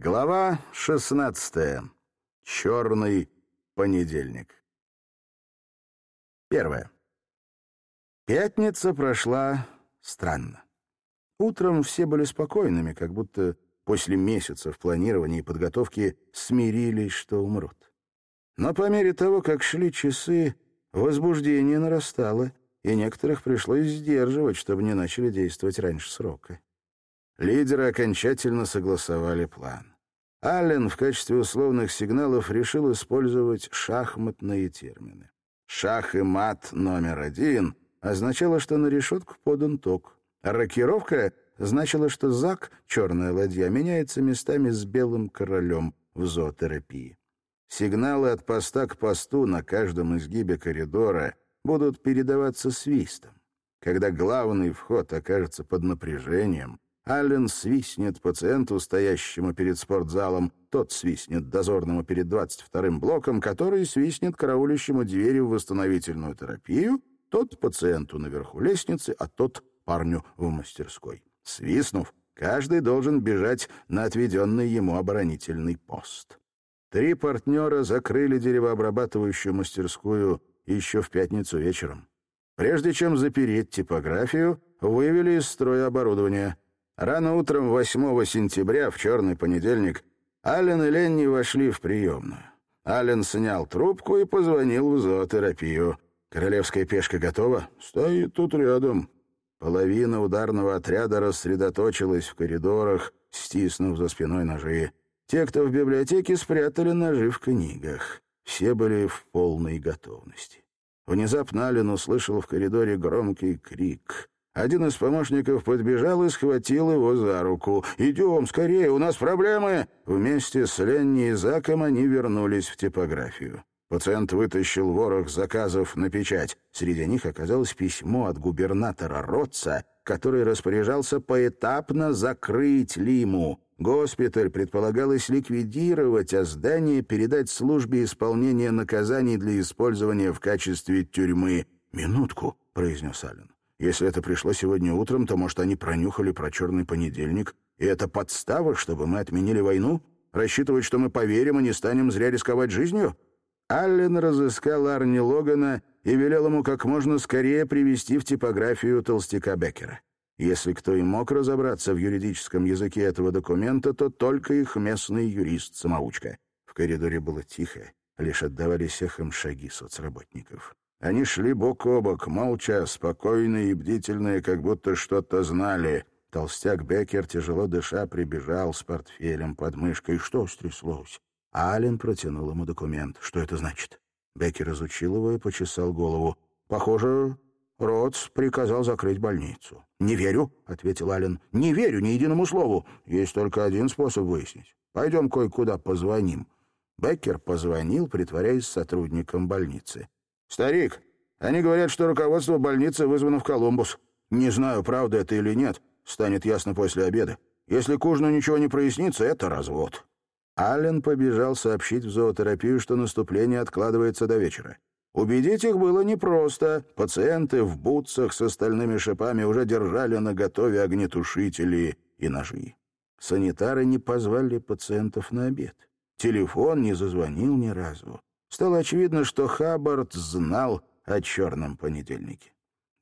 Глава 16. Черный понедельник. Первое. Пятница прошла странно. Утром все были спокойными, как будто после месяцев планирования и подготовки смирились, что умрут. Но по мере того, как шли часы, возбуждение нарастало, и некоторых пришлось сдерживать, чтобы не начали действовать раньше срока. Лидеры окончательно согласовали план. Аллен в качестве условных сигналов решил использовать шахматные термины. «Шах и мат номер один» означало, что на решетку подан ток. Рокировка значила, что Зак, черная ладья, меняется местами с белым королем в зоотерапии. Сигналы от поста к посту на каждом изгибе коридора будут передаваться свистом. Когда главный вход окажется под напряжением, Аллен свистнет пациенту, стоящему перед спортзалом, тот свистнет дозорному перед 22-м блоком, который свистнет караулищему двери в восстановительную терапию, тот пациенту наверху лестницы, а тот парню в мастерской. Свистнув, каждый должен бежать на отведенный ему оборонительный пост. Три партнера закрыли деревообрабатывающую мастерскую еще в пятницу вечером. Прежде чем запереть типографию, вывели из строя оборудование — Рано утром 8 сентября, в черный понедельник, Аллен и Ленни вошли в приемную. Аллен снял трубку и позвонил в зоотерапию. «Королевская пешка готова?» «Стоит тут рядом». Половина ударного отряда рассредоточилась в коридорах, стиснув за спиной ножи. Те, кто в библиотеке, спрятали ножи в книгах. Все были в полной готовности. Внезапно Аллен услышал в коридоре громкий крик. Один из помощников подбежал и схватил его за руку. «Идем, скорее, у нас проблемы!» Вместе с Ленни и Заком они вернулись в типографию. Пациент вытащил ворох заказов на печать. Среди них оказалось письмо от губернатора Ротца, который распоряжался поэтапно закрыть Лиму. Госпиталь предполагалось ликвидировать, а здание передать службе исполнения наказаний для использования в качестве тюрьмы. «Минутку», — произнес Аллен. Если это пришло сегодня утром, то, может, они пронюхали про черный понедельник, и это подстава, чтобы мы отменили войну? Рассчитывать, что мы поверим и не станем зря рисковать жизнью?» Аллен разыскал Арни Логана и велел ему как можно скорее привести в типографию толстяка Беккера. Если кто и мог разобраться в юридическом языке этого документа, то только их местный юрист-самоучка. В коридоре было тихо, лишь отдавались эхом шаги соцработников. Они шли бок о бок, молча, спокойные и бдительные, как будто что-то знали. Толстяк Беккер, тяжело дыша, прибежал с портфелем под мышкой. Что стряслось? Ален протянул ему документ. Что это значит? Беккер изучил его и почесал голову. «Похоже, Ротс приказал закрыть больницу». «Не верю», — ответил Ален. «Не верю ни единому слову. Есть только один способ выяснить. Пойдем кое-куда позвоним». Беккер позвонил, притворяясь сотрудником больницы. «Старик, они говорят, что руководство больницы вызвано в Колумбус. Не знаю, правда это или нет. Станет ясно после обеда. Если к ничего не прояснится, это развод». Аллен побежал сообщить в зоотерапию, что наступление откладывается до вечера. Убедить их было непросто. Пациенты в бутсах с остальными шипами уже держали на готове огнетушители и ножи. Санитары не позвали пациентов на обед. Телефон не зазвонил ни разу. Стало очевидно, что Хаббард знал о черном понедельнике.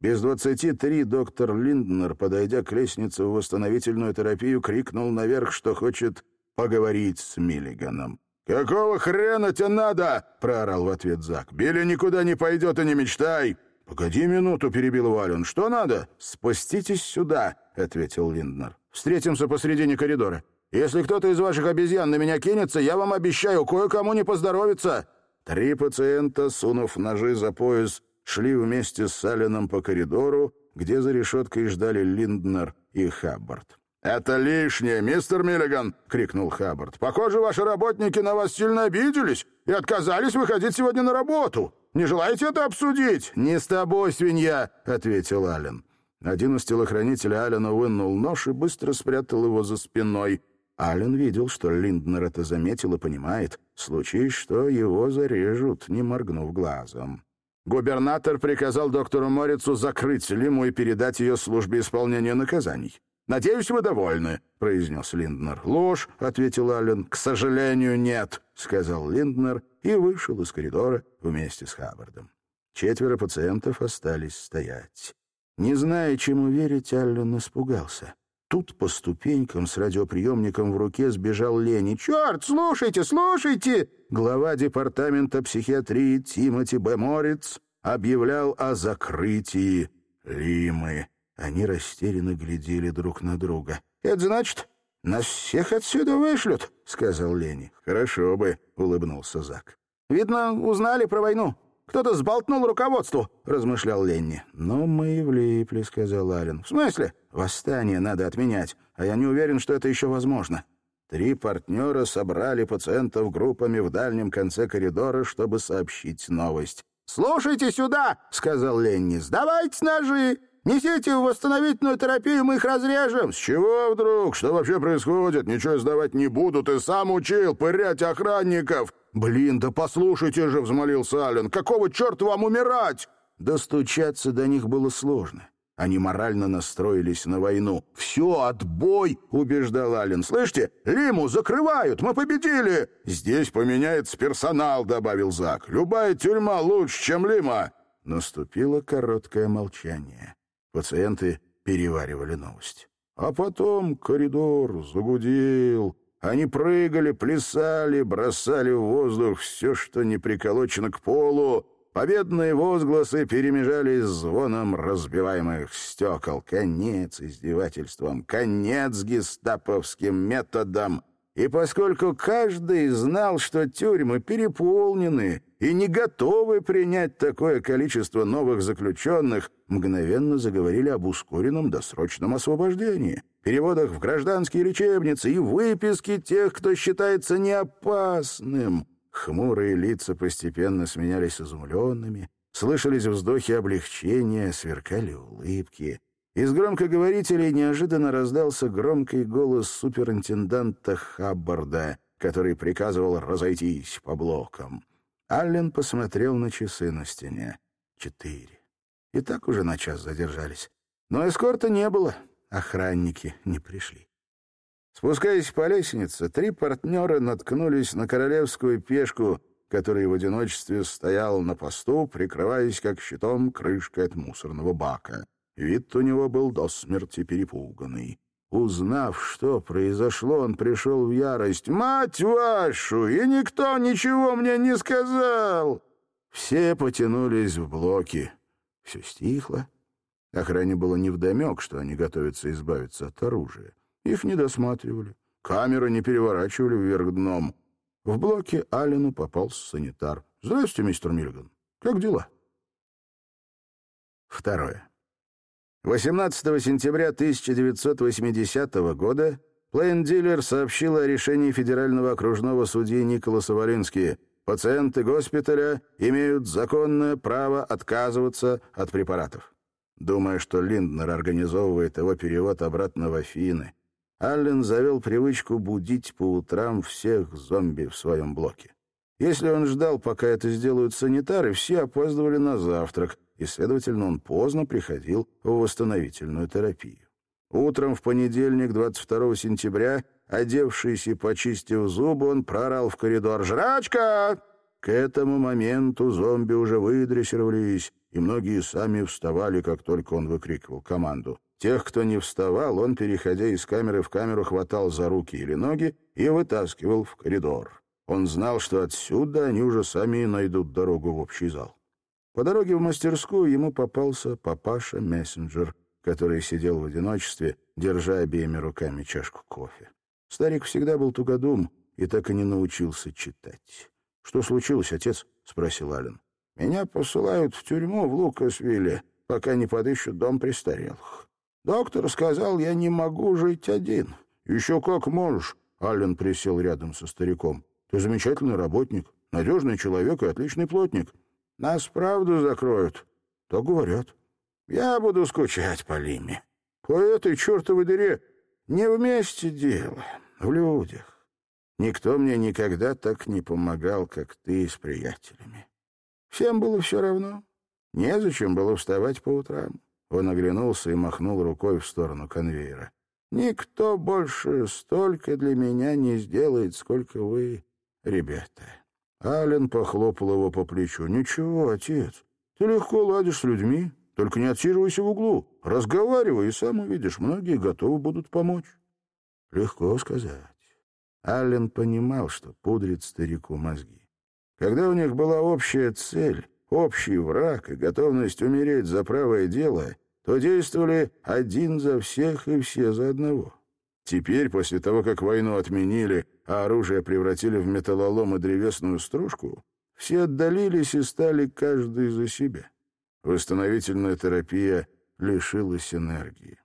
Без двадцати три доктор Линднер, подойдя к лестнице в восстановительную терапию, крикнул наверх, что хочет поговорить с Миллиганом. «Какого хрена тебе надо?» — проорал в ответ Зак. «Билли никуда не пойдет и не мечтай!» «Погоди минуту», — перебил Вален. «Что надо?» «Спуститесь сюда», — ответил Линднер. «Встретимся посредине коридора. Если кто-то из ваших обезьян на меня кинется, я вам обещаю, кое-кому не поздоровится». Три пациента, сунув ножи за пояс, шли вместе с Салином по коридору, где за решеткой ждали Линднер и Хаббард. «Это лишнее, мистер Миллиган!» — крикнул Хаббард. «Похоже, ваши работники на вас сильно обиделись и отказались выходить сегодня на работу. Не желаете это обсудить?» «Не с тобой, свинья!» — ответил Аллен. Один из телохранителей Аллена вынул нож и быстро спрятал его за спиной — Ален видел, что Линднер это заметил и понимает. Случись, что его зарежут, не моргнув глазом. Губернатор приказал доктору Морицу закрыть Лиму и передать ее службе исполнения наказаний. «Надеюсь, вы довольны», — произнес Линднер. «Ложь», — ответил Аллен. «К сожалению, нет», — сказал Линднер и вышел из коридора вместе с Хаббардом. Четверо пациентов остались стоять. Не зная, чему верить, Аллен испугался. Тут по ступенькам с радиоприемником в руке сбежал Лени. «Черт, слушайте, слушайте!» Глава департамента психиатрии Тимоти Б. Морец объявлял о закрытии Лимы. Они растерянно глядели друг на друга. «Это значит, нас всех отсюда вышлют», — сказал Лени. «Хорошо бы», — улыбнулся Зак. «Видно, узнали про войну. Кто-то сболтнул руководству», — размышлял Ленни. «Но мы и влипли», — сказал Ален. «В смысле? Восстание надо отменять, а я не уверен, что это еще возможно». Три партнера собрали пациентов группами в дальнем конце коридора, чтобы сообщить новость. «Слушайте сюда!» — сказал Ленни. «Сдавайте ножи! Несите в восстановительную терапию, мы их разрежем. С чего вдруг? Что вообще происходит? Ничего сдавать не буду. Ты сам учил пырять охранников. Блин, да послушайте же, взмолился Ален. Какого черта вам умирать? Достучаться до них было сложно. Они морально настроились на войну. «Все, отбой!» — убеждал Ален. «Слышите? Лиму закрывают! Мы победили!» «Здесь поменяется персонал», — добавил Зак. «Любая тюрьма лучше, чем Лима!» Наступило короткое молчание. Пациенты переваривали новость. А потом коридор загудел. Они прыгали, плясали, бросали в воздух все, что не приколочено к полу. Победные возгласы перемежались звоном разбиваемых стекол. Конец издевательствам, конец гестаповским методам. И поскольку каждый знал, что тюрьмы переполнены и не готовы принять такое количество новых заключенных, мгновенно заговорили об ускоренном досрочном освобождении, переводах в гражданские лечебницы и выписке тех, кто считается неопасным. Хмурые лица постепенно сменялись изумленными, слышались вздохи облегчения, сверкали улыбки. Из громкоговорителей неожиданно раздался громкий голос суперинтенданта Хаббарда, который приказывал разойтись по блокам. Аллен посмотрел на часы на стене. Четыре. И так уже на час задержались. Но эскорта не было, охранники не пришли. Спускаясь по лестнице, три партнера наткнулись на королевскую пешку, которая в одиночестве стоял на посту, прикрываясь как щитом крышкой от мусорного бака. Вид у него был до смерти перепуганный. Узнав, что произошло, он пришел в ярость. «Мать вашу! И никто ничего мне не сказал!» Все потянулись в блоки. Все стихло. Охране было невдомек, что они готовятся избавиться от оружия. Их не досматривали. Камеры не переворачивали вверх дном. В блоке Аллену попался санитар. «Здравствуйте, мистер Миллиган. Как дела?» Второе. 18 сентября 1980 года Плейн-дилер сообщил о решении федерального окружного судьи Николаса Валински. Пациенты госпиталя имеют законное право отказываться от препаратов. Думая, что Линднер организовывает его перевод обратно в Афины, Аллен завел привычку будить по утрам всех зомби в своем блоке. Если он ждал, пока это сделают санитары, все опаздывали на завтрак, и, следовательно, он поздно приходил в восстановительную терапию. Утром в понедельник, 22 сентября, одевшись и почистив зубы, он прорал в коридор «Жрачка!». К этому моменту зомби уже выдрессировались, и многие сами вставали, как только он выкрикивал команду. Тех, кто не вставал, он, переходя из камеры в камеру, хватал за руки или ноги и вытаскивал в коридор. Он знал, что отсюда они уже сами найдут дорогу в общий зал. По дороге в мастерскую ему попался папаша-мессенджер, который сидел в одиночестве, держа обеими руками чашку кофе. Старик всегда был тугодум и так и не научился читать. «Что случилось, отец?» — спросил Ален. «Меня посылают в тюрьму в Лукасвилле, пока не подыщут дом престарелых. Доктор сказал, я не могу жить один». «Еще как можешь», — Ален присел рядом со стариком. «Ты замечательный работник, надежный человек и отличный плотник. Нас правду закроют. То говорят. Я буду скучать по Лиме. По этой чертовой дыре не вместе дело, в людях. Никто мне никогда так не помогал, как ты с приятелями. Всем было все равно. Незачем было вставать по утрам. Он оглянулся и махнул рукой в сторону конвейера. Никто больше столько для меня не сделает, сколько вы, ребята. Ален похлопал его по плечу. «Ничего, отец, ты легко ладишь с людьми, только не отсиживайся в углу. Разговаривай, и сам увидишь, многие готовы будут помочь». Легко сказать. Аллен понимал, что пудрит старику мозги. Когда у них была общая цель, общий враг и готовность умереть за правое дело, то действовали один за всех и все за одного. Теперь, после того, как войну отменили, а оружие превратили в металлолом и древесную стружку, все отдалились и стали каждый за себя. Восстановительная терапия лишилась энергии.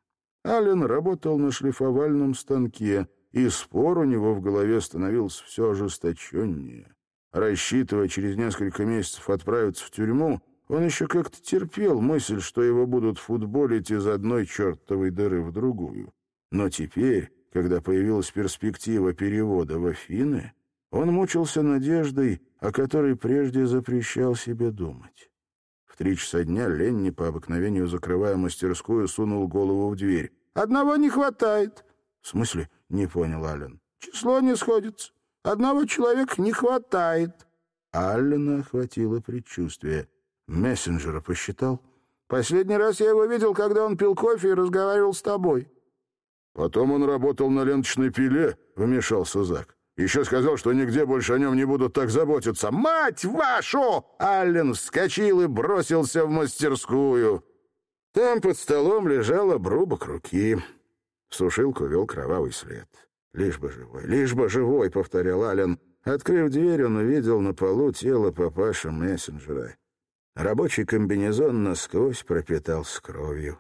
Аллен работал на шлифовальном станке, и спор у него в голове становился все ожесточеннее. Рассчитывая через несколько месяцев отправиться в тюрьму, он еще как-то терпел мысль, что его будут футболить из одной чертовой дыры в другую. Но теперь, когда появилась перспектива перевода в Афины, он мучился надеждой, о которой прежде запрещал себе думать. В три часа дня Ленни, по обыкновению закрывая мастерскую, сунул голову в дверь. «Одного не хватает». «В смысле?» — не понял Аллен. «Число не сходится. Одного человека не хватает». Аллена охватило предчувствие. «Мессенджера посчитал?» «Последний раз я его видел, когда он пил кофе и разговаривал с тобой». Потом он работал на ленточной пиле, — вмешался Зак. Еще сказал, что нигде больше о нем не будут так заботиться. «Мать вашу!» Аллен вскочил и бросился в мастерскую. Там под столом лежал обрубок руки. Сушилку вел кровавый след. «Лишь бы живой, лишь бы живой», — повторял Аллен. Открыв дверь, он увидел на полу тело папаша мессенджера. Рабочий комбинезон насквозь пропитался кровью.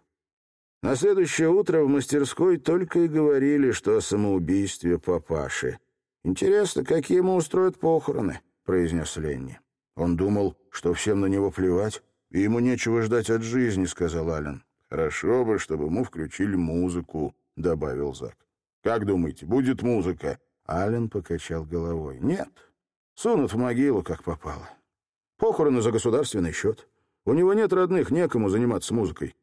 На следующее утро в мастерской только и говорили, что о самоубийстве папаши. «Интересно, какие ему устроят похороны?» — произнес Ленни. Он думал, что всем на него плевать, и ему нечего ждать от жизни, — сказал Ален. «Хорошо бы, чтобы ему включили музыку», — добавил Зак. «Как думаете, будет музыка?» Ален покачал головой. «Нет, сунут в могилу, как попало. Похороны за государственный счет. У него нет родных, некому заниматься музыкой.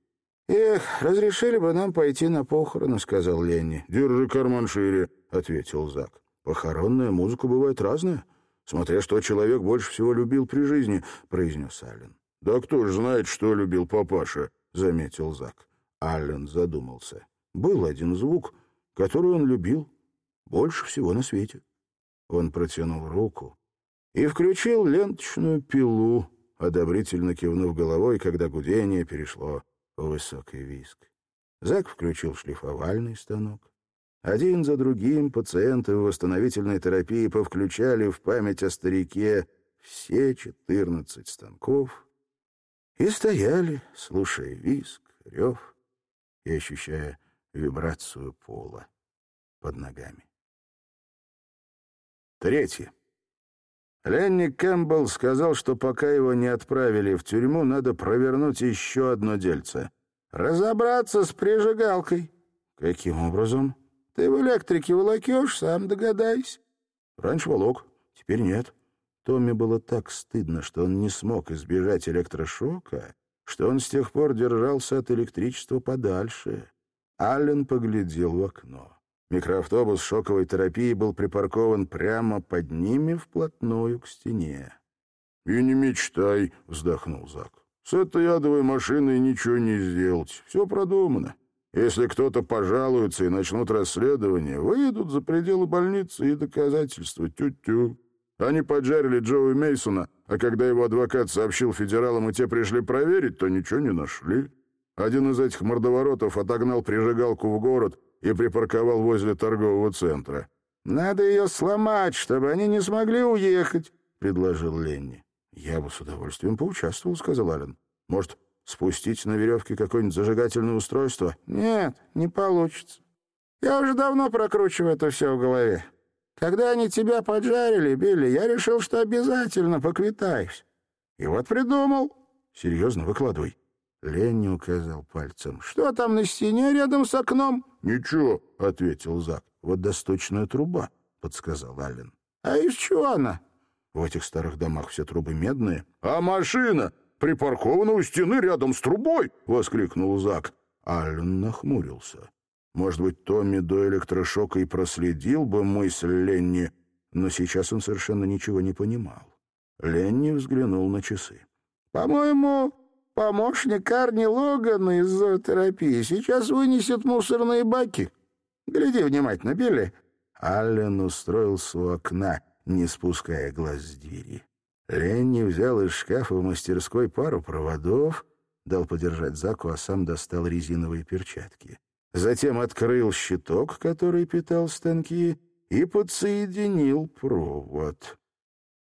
«Эх, разрешили бы нам пойти на похороны», — сказал Ленни. «Держи карман шире», — ответил Зак. «Похоронная музыка бывает разная, смотря что человек больше всего любил при жизни», — произнес Аллен. «Да кто ж знает, что любил папаша», — заметил Зак. Аллен задумался. Был один звук, который он любил больше всего на свете. Он протянул руку и включил ленточную пилу, одобрительно кивнув головой, когда гудение перешло высокий виск. Зак включил шлифовальный станок. Один за другим пациенты в восстановительной терапии повключали в память о старике все четырнадцать станков и стояли, слушая виск, рев и ощущая вибрацию пола под ногами. Третье. Ленни Кэмпбелл сказал, что пока его не отправили в тюрьму, надо провернуть еще одно дельце. Разобраться с прижигалкой. Каким образом? Ты в электрике волокешь, сам догадайся. Раньше волок, теперь нет. Томми было так стыдно, что он не смог избежать электрошока, что он с тех пор держался от электричества подальше. Аллен поглядел в окно. Микроавтобус шоковой терапии был припаркован прямо под ними вплотную к стене. «И не мечтай», — вздохнул Зак. «С этой ядовой машиной ничего не сделать. Все продумано. Если кто-то пожалуется и начнут расследование, выйдут за пределы больницы и доказательства. Тю-тю. Они поджарили Джоуи Мейсона, а когда его адвокат сообщил федералам, и те пришли проверить, то ничего не нашли. Один из этих мордоворотов отогнал прижигалку в город — и припарковал возле торгового центра. «Надо ее сломать, чтобы они не смогли уехать», — предложил Ленни. «Я бы с удовольствием поучаствовал», — сказал Ален. «Может, спустить на веревке какое-нибудь зажигательное устройство?» «Нет, не получится. Я уже давно прокручиваю это все в голове. Когда они тебя поджарили, Билли, я решил, что обязательно поквитаюсь. И вот придумал». «Серьезно, выкладывай». Ленни указал пальцем. «Что там на стене рядом с окном?» «Ничего», — ответил Зак. «Водосточная труба», — подсказал Аллен. «А из чего она?» «В этих старых домах все трубы медные». «А машина припаркована у стены рядом с трубой!» — воскликнул Зак. Аллен нахмурился. Может быть, Томми до электрошока и проследил бы мысль Ленни, но сейчас он совершенно ничего не понимал. Ленни взглянул на часы. «По-моему, помощник Арни Логана из зоотерапии сейчас вынесет мусорные баки. Гляди внимательно, Билли». Аллен устроился у окна, не спуская глаз с двери. Ленни взял из шкафа в мастерской пару проводов, дал подержать Заку, а сам достал резиновые перчатки. Затем открыл щиток, который питал станки, и подсоединил провод.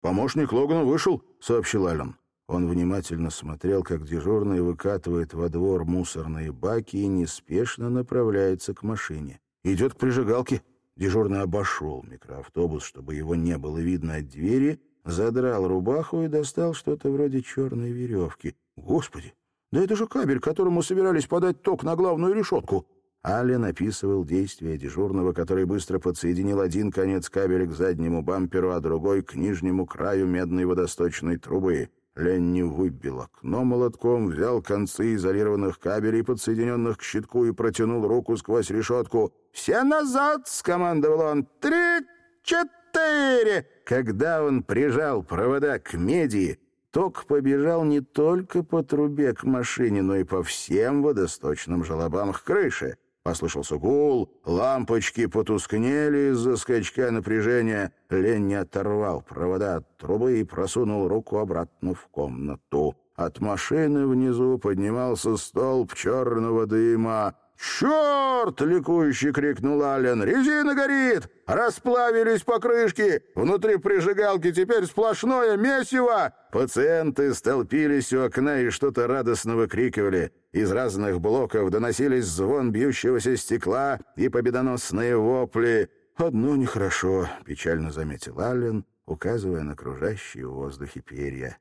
«Помощник Логана вышел», — сообщил Аллен. Он внимательно смотрел, как дежурный выкатывает во двор мусорные баки и неспешно направляется к машине. «Идет к прижигалке». Дежурный обошел микроавтобус, чтобы его не было видно от двери, задрал рубаху и достал что-то вроде черной веревки. «Господи, да это же кабель, которому собирались подать ток на главную решетку!» Аллен описывал действия дежурного, который быстро подсоединил один конец кабеля к заднему бамперу, а другой — к нижнему краю медной водосточной трубы. Ленни выбил окно молотком, взял концы изолированных кабелей, подсоединенных к щитку, и протянул руку сквозь решетку. «Все назад!» — скомандовал он. «Три, четыре!» Когда он прижал провода к меди, ток побежал не только по трубе к машине, но и по всем водосточным желобам к крыше. Послышался гул, лампочки потускнели из-за скачка напряжения. Ленни оторвал провода от трубы и просунул руку обратно в комнату. От машины внизу поднимался столб черного дыма. «Черт!» — ликующий крикнул Аллен. «Резина горит! Расплавились покрышки! Внутри прижигалки теперь сплошное месиво!» Пациенты столпились у окна и что-то радостно выкрикивали. Из разных блоков доносились звон бьющегося стекла и победоносные вопли. «Одно нехорошо», — печально заметил Аллен, указывая на окружающие в воздухе перья.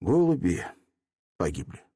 «Голуби погибли».